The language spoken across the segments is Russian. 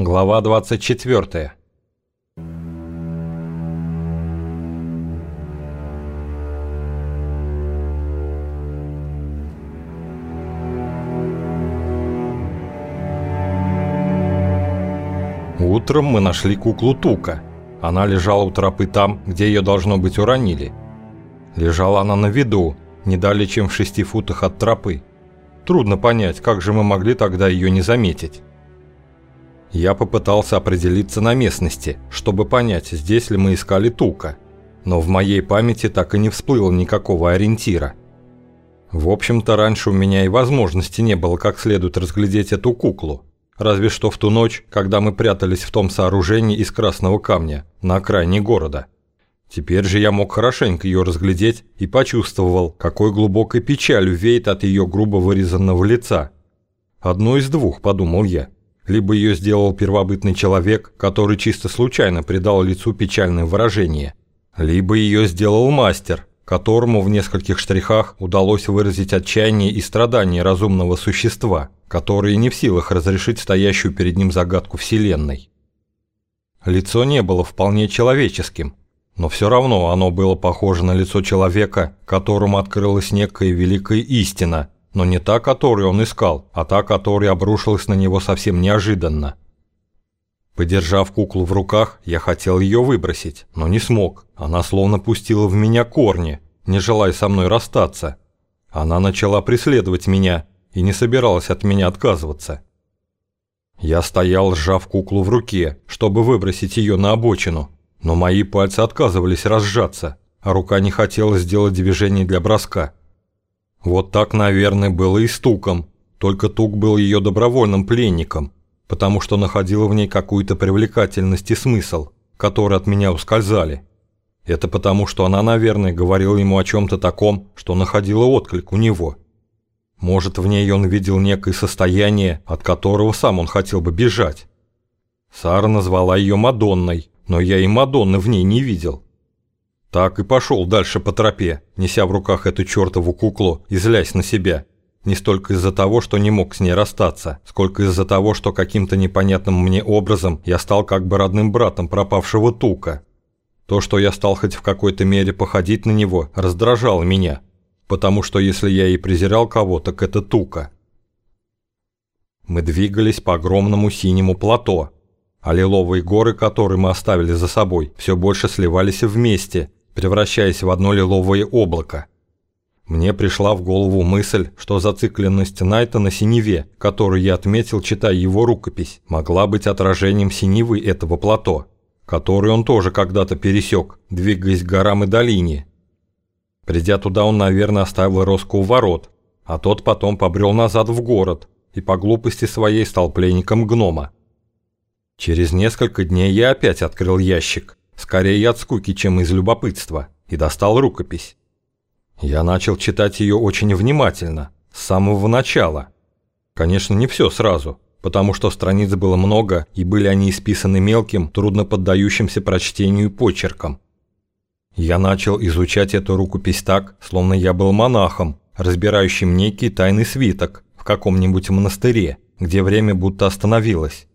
Глава 24. Утром мы нашли куклу Тука. Она лежала у тропы там, где ее должно быть уронили. Лежала она на виду, не далее чем в шести футах от тропы. Трудно понять, как же мы могли тогда ее не заметить. Я попытался определиться на местности, чтобы понять, здесь ли мы искали Тука, но в моей памяти так и не всплыло никакого ориентира. В общем-то, раньше у меня и возможности не было как следует разглядеть эту куклу, разве что в ту ночь, когда мы прятались в том сооружении из красного камня на окраине города. Теперь же я мог хорошенько ее разглядеть и почувствовал, какой глубокой печалью веет от ее грубо вырезанного лица. «Одно из двух», – подумал я – либо ее сделал первобытный человек, который чисто случайно придал лицу печальное выражение, либо ее сделал мастер, которому в нескольких штрихах удалось выразить отчаяние и страдания разумного существа, которое не в силах разрешить стоящую перед ним загадку Вселенной. Лицо не было вполне человеческим, но все равно оно было похоже на лицо человека, которому открылась некая великая истина – но не та, которую он искал, а та, которая обрушилась на него совсем неожиданно. Подержав куклу в руках, я хотел ее выбросить, но не смог. Она словно пустила в меня корни, не желая со мной расстаться. Она начала преследовать меня и не собиралась от меня отказываться. Я стоял, сжав куклу в руке, чтобы выбросить ее на обочину, но мои пальцы отказывались разжаться, а рука не хотела сделать движение для броска. Вот так, наверное, было и с Туком, только Тук был ее добровольным пленником, потому что находила в ней какую-то привлекательность и смысл, которые от меня ускользали. Это потому, что она, наверное, говорила ему о чем-то таком, что находила отклик у него. Может, в ней он видел некое состояние, от которого сам он хотел бы бежать. Сара назвала ее Мадонной, но я и Мадонны в ней не видел. Так и пошел дальше по тропе, неся в руках эту чертову куклу и злясь на себя. Не столько из-за того, что не мог с ней расстаться, сколько из-за того, что каким-то непонятным мне образом я стал как бы родным братом пропавшего Тука. То, что я стал хоть в какой-то мере походить на него, раздражало меня, потому что если я и презирал кого, так это Тука. Мы двигались по огромному синему плато, а лиловые горы, которые мы оставили за собой, все больше сливались вместе – превращаясь в одно лиловое облако. Мне пришла в голову мысль, что зацикленность Найта на синеве, которую я отметил, читая его рукопись, могла быть отражением синевы этого плато, который он тоже когда-то пересек, двигаясь к горам и долине. Придя туда, он, наверное, оставил Роско у ворот, а тот потом побрел назад в город и по глупости своей стал пленником гнома. Через несколько дней я опять открыл ящик скорее от скуки, чем из любопытства, и достал рукопись. Я начал читать ее очень внимательно, с самого начала. Конечно, не все сразу, потому что страниц было много, и были они исписаны мелким, трудно поддающимся прочтению почерком. Я начал изучать эту рукопись так, словно я был монахом, разбирающим некий тайный свиток в каком-нибудь монастыре, где время будто остановилось.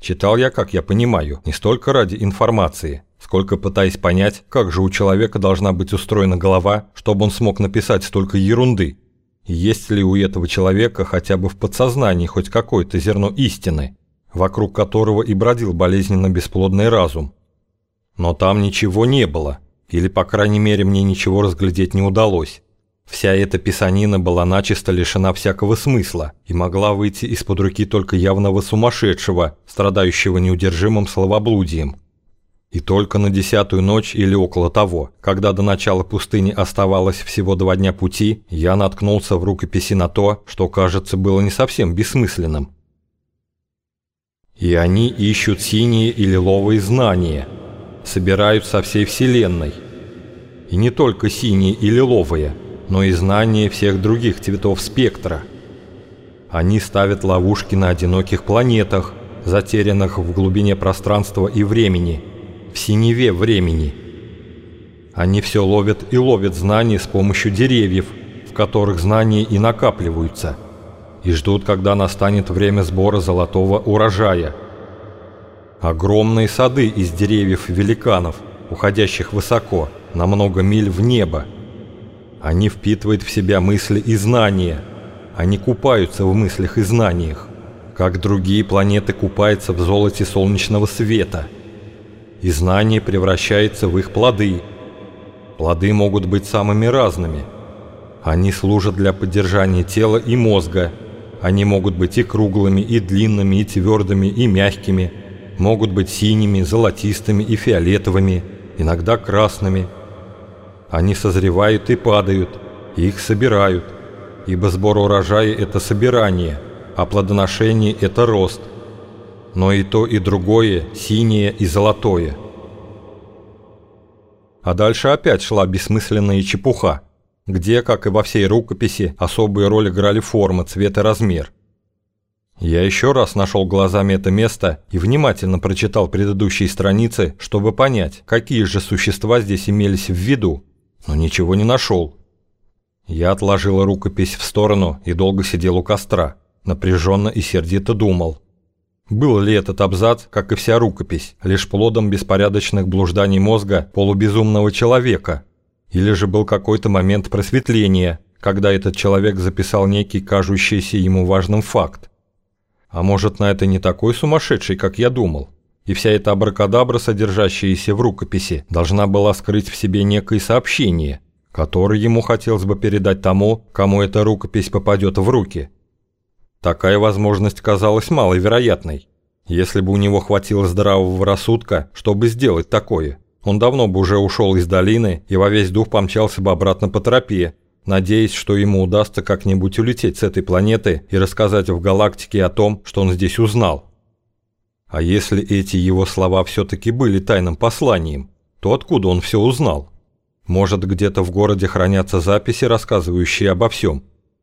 Читал я, как я понимаю, не столько ради информации, сколько пытаясь понять, как же у человека должна быть устроена голова, чтобы он смог написать столько ерунды. И есть ли у этого человека хотя бы в подсознании хоть какое-то зерно истины, вокруг которого и бродил болезненно бесплодный разум. Но там ничего не было, или, по крайней мере, мне ничего разглядеть не удалось. Вся эта писанина была начисто лишена всякого смысла и могла выйти из-под руки только явного сумасшедшего, страдающего неудержимым словоблудием. И только на десятую ночь или около того, когда до начала пустыни оставалось всего два дня пути, я наткнулся в рукописи на то, что, кажется, было не совсем бессмысленным. И они ищут синие и лиловые знания, собирают со всей вселенной. И не только синие и лиловые – но и знание всех других цветов спектра. Они ставят ловушки на одиноких планетах, затерянных в глубине пространства и времени, в синеве времени. Они все ловят и ловят знания с помощью деревьев, в которых знания и накапливаются, и ждут, когда настанет время сбора золотого урожая. Огромные сады из деревьев-великанов, уходящих высоко, на много миль в небо. Они впитывают в себя мысли и знания. Они купаются в мыслях и знаниях, как другие планеты купаются в золоте солнечного света. И знание превращается в их плоды. Плоды могут быть самыми разными. Они служат для поддержания тела и мозга. Они могут быть и круглыми, и длинными, и твердыми, и мягкими – могут быть синими, золотистыми и фиолетовыми, иногда красными. Они созревают и падают, и их собирают, ибо сбор урожая – это собирание, а плодоношение – это рост. Но и то, и другое – синее и золотое. А дальше опять шла бессмысленная чепуха, где, как и во всей рукописи, особую роль играли форма, цвет и размер – я еще раз нашел глазами это место и внимательно прочитал предыдущие страницы, чтобы понять, какие же существа здесь имелись в виду, но ничего не нашел. Я отложил рукопись в сторону и долго сидел у костра, напряженно и сердито думал. Был ли этот абзац, как и вся рукопись, лишь плодом беспорядочных блужданий мозга полубезумного человека? Или же был какой-то момент просветления, когда этот человек записал некий кажущийся ему важным факт? А может, на это не такой сумасшедший, как я думал? И вся эта абракадабра, содержащаяся в рукописи, должна была скрыть в себе некое сообщение, которое ему хотелось бы передать тому, кому эта рукопись попадет в руки. Такая возможность казалась маловероятной. Если бы у него хватило здравого рассудка, чтобы сделать такое, он давно бы уже ушел из долины и во весь дух помчался бы обратно по тропе, надеясь, что ему удастся как-нибудь улететь с этой планеты и рассказать в галактике о том, что он здесь узнал. А если эти его слова все-таки были тайным посланием, то откуда он все узнал? Может, где-то в городе хранятся записи, рассказывающие обо всем?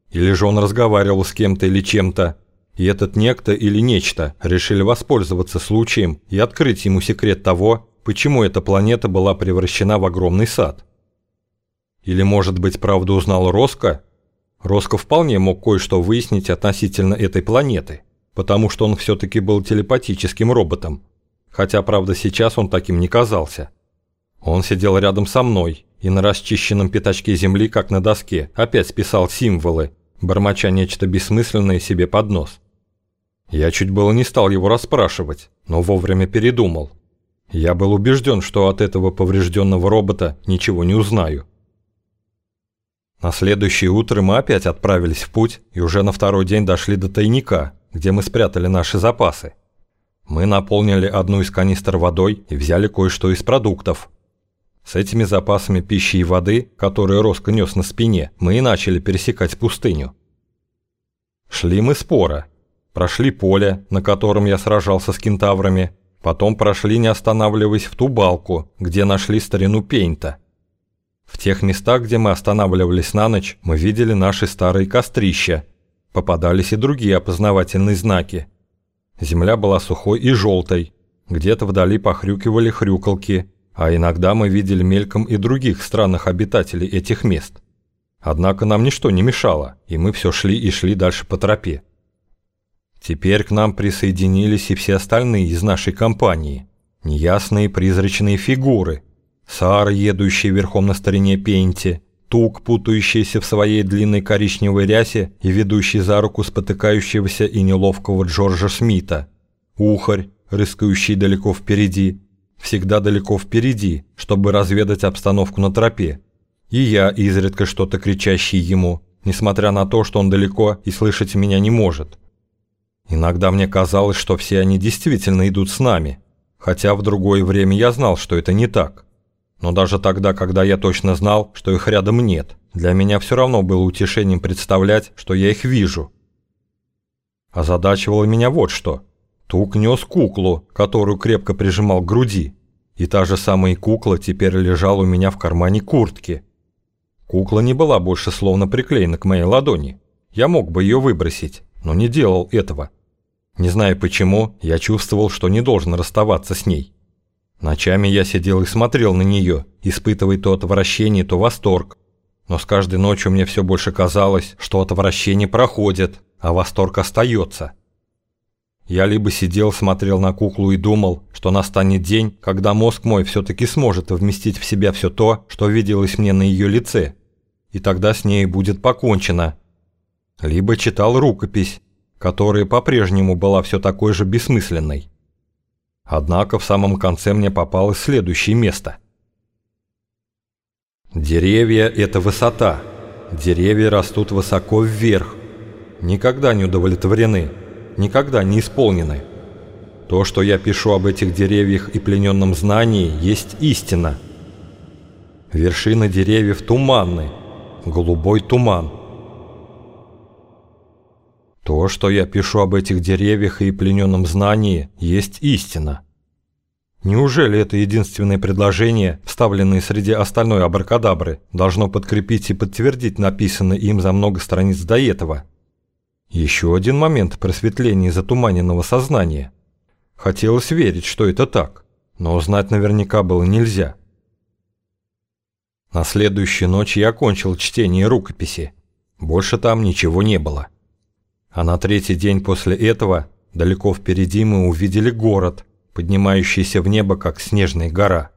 Или же он разговаривал с кем-то или чем-то, и этот некто или нечто решили воспользоваться случаем и открыть ему секрет того, почему эта планета была превращена в огромный сад? Или, может быть, правду узнал Роско? Роско вполне мог кое-что выяснить относительно этой планеты, потому что он все-таки был телепатическим роботом. Хотя, правда, сейчас он таким не казался. Он сидел рядом со мной и на расчищенном пятачке земли, как на доске, опять списал символы, бормоча нечто бессмысленное себе под нос. Я чуть было не стал его расспрашивать, но вовремя передумал. Я был убежден, что от этого поврежденного робота ничего не узнаю. На следующее утро мы опять отправились в путь и уже на второй день дошли до тайника, где мы спрятали наши запасы. Мы наполнили одну из канистр водой и взяли кое-что из продуктов. С этими запасами пищи и воды, которые Роско нес на спине, мы и начали пересекать пустыню. Шли мы споро. Прошли поле, на котором я сражался с кентаврами, потом прошли, не останавливаясь, в ту балку, где нашли старину Пейнта – в тех местах, где мы останавливались на ночь, мы видели наши старые кострища. Попадались и другие опознавательные знаки. Земля была сухой и желтой. Где-то вдали похрюкивали хрюкалки, а иногда мы видели мельком и других странных обитателей этих мест. Однако нам ничто не мешало, и мы все шли и шли дальше по тропе. Теперь к нам присоединились и все остальные из нашей компании. Неясные призрачные фигуры – Саар, едущий верхом на старине Пенти, Тук, путающийся в своей длинной коричневой рясе и ведущий за руку спотыкающегося и неловкого Джорджа Смита, Ухарь, рыскающий далеко впереди, всегда далеко впереди, чтобы разведать обстановку на тропе, и я, изредка что-то кричащий ему, несмотря на то, что он далеко и слышать меня не может. Иногда мне казалось, что все они действительно идут с нами, хотя в другое время я знал, что это не так. Но даже тогда, когда я точно знал, что их рядом нет, для меня все равно было утешением представлять, что я их вижу. Озадачивало меня вот что. Тук нес куклу, которую крепко прижимал к груди. И та же самая кукла теперь лежала у меня в кармане куртки. Кукла не была больше словно приклеена к моей ладони. Я мог бы ее выбросить, но не делал этого. Не знаю почему, я чувствовал, что не должен расставаться с ней. Ночами я сидел и смотрел на нее, испытывая то отвращение, то восторг. Но с каждой ночью мне все больше казалось, что отвращение проходит, а восторг остается. Я либо сидел, смотрел на куклу и думал, что настанет день, когда мозг мой все-таки сможет вместить в себя все то, что виделось мне на ее лице, и тогда с ней будет покончено. Либо читал рукопись, которая по-прежнему была все такой же бессмысленной. Однако в самом конце мне попалось следующее место. Деревья – это высота. Деревья растут высоко вверх. Никогда не удовлетворены никогда не исполнены. То, что я пишу об этих деревьях и плененном знании, есть истина. Вершины деревьев туманны, голубой туман. То, что я пишу об этих деревьях и плененном знании, есть истина. Неужели это единственное предложение, вставленное среди остальной абракадабры, должно подкрепить и подтвердить написанное им за много страниц до этого – еще один момент просветления затуманенного сознания. Хотелось верить, что это так, но узнать наверняка было нельзя. На следующую ночь я окончил чтение рукописи. Больше там ничего не было. А на третий день после этого далеко впереди мы увидели город, поднимающийся в небо, как снежная гора.